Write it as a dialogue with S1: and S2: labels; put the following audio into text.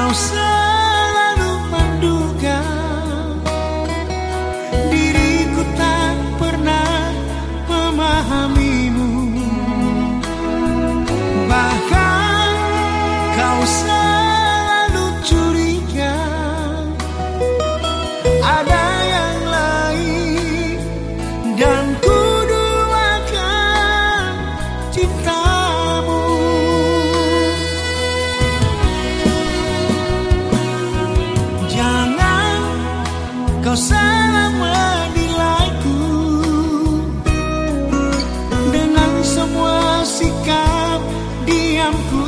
S1: Kau selalu I'm